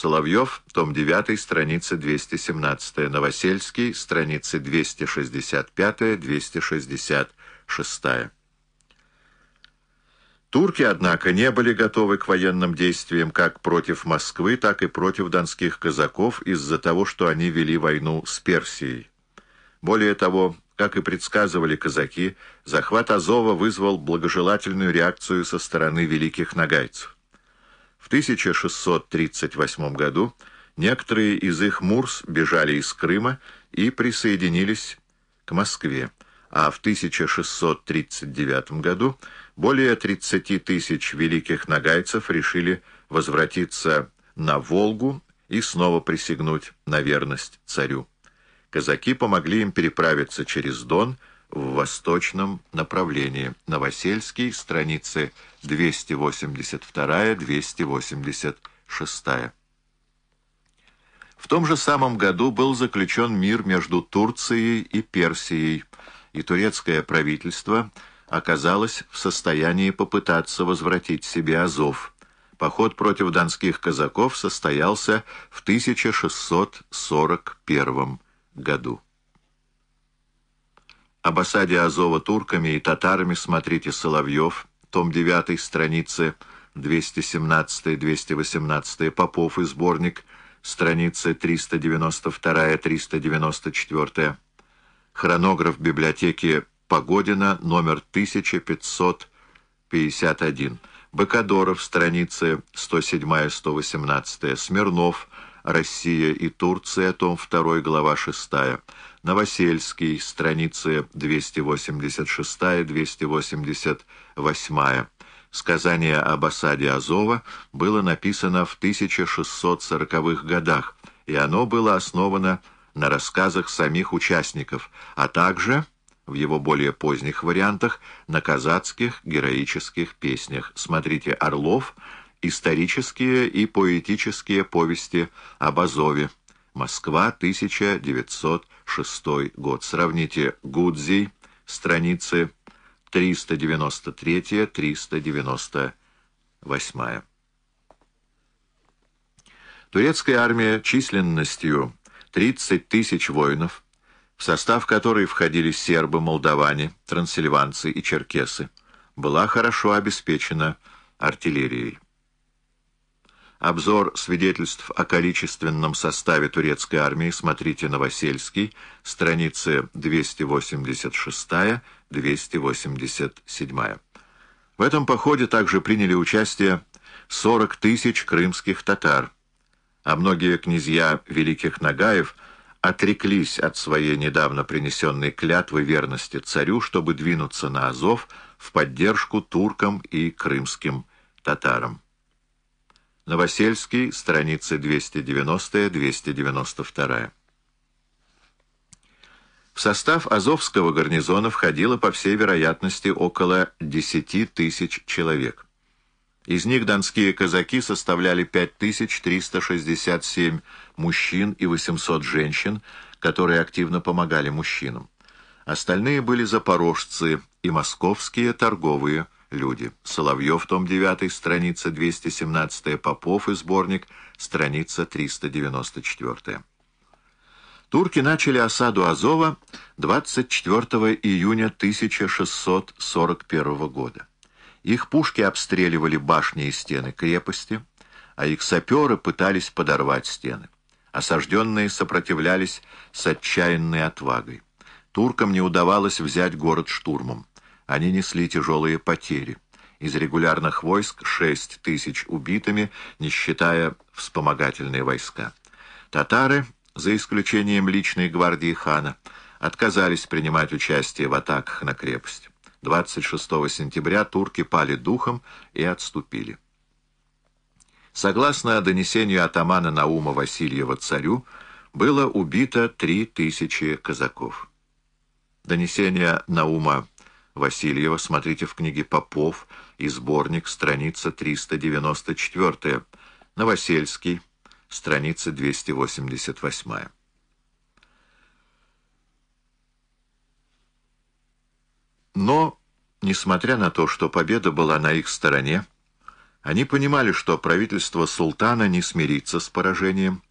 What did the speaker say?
Соловьев, том 9, страница 217, Новосельский, страницы 265-266. Турки, однако, не были готовы к военным действиям как против Москвы, так и против донских казаков из-за того, что они вели войну с Персией. Более того, как и предсказывали казаки, захват Азова вызвал благожелательную реакцию со стороны великих нагайцев. В 1638 году некоторые из их мурс бежали из Крыма и присоединились к Москве, а в 1639 году более 30 тысяч великих нагайцев решили возвратиться на Волгу и снова присягнуть на верность царю. Казаки помогли им переправиться через Дон в восточном направлении. Новосельский, страницы 282-286. В том же самом году был заключен мир между Турцией и Персией, и турецкое правительство оказалось в состоянии попытаться возвратить себе Азов. Поход против донских казаков состоялся в 1641 году. Об осаде Азова турками и татарами смотрите Соловьев, том 9, страницы 217-218, Попов и сборник, страницы 392-394, хронограф библиотеки Погодина, номер 1551, Бакадоров, страницы 107-118, Смирнов, Россия и Турция, том 2, глава 6, Новосельский, страницы 286-288. Сказание об осаде Азова было написано в 1640-х годах, и оно было основано на рассказах самих участников, а также, в его более поздних вариантах, на казацких героических песнях. Смотрите «Орлов», «Исторические и поэтические повести об Азове». Москва, 1906 год. Сравните Гудзий, страницы 393-398. Турецкая армия численностью 30 тысяч воинов, в состав которой входили сербы, молдаване, трансильванцы и черкесы, была хорошо обеспечена артиллерией. Обзор свидетельств о количественном составе турецкой армии смотрите Новосельский, страницы 286-287. В этом походе также приняли участие 40 тысяч крымских татар, а многие князья великих Нагаев отреклись от своей недавно принесенной клятвы верности царю, чтобы двинуться на Азов в поддержку туркам и крымским татарам. Новосельский, страницы 290-292. В состав Азовского гарнизона входило, по всей вероятности, около 10 тысяч человек. Из них донские казаки составляли 5367 мужчин и 800 женщин, которые активно помогали мужчинам. Остальные были запорожцы и московские торговые люди. Соловьев, том 9, страница 217, Попов и сборник, страница 394. Турки начали осаду Азова 24 июня 1641 года. Их пушки обстреливали башни и стены крепости, а их саперы пытались подорвать стены. Осажденные сопротивлялись с отчаянной отвагой. Туркам не удавалось взять город штурмом. Они несли тяжелые потери. Из регулярных войск 6 тысяч убитыми, не считая вспомогательные войска. Татары, за исключением личной гвардии хана, отказались принимать участие в атаках на крепость. 26 сентября турки пали духом и отступили. Согласно донесению атамана Наума Васильева царю, было убито три тысячи казаков. Донесение Наума Васильева смотрите в книге «Попов» и сборник, страница 394, Новосельский, страница 288. Но, несмотря на то, что победа была на их стороне, Они понимали, что правительство султана не смирится с поражением,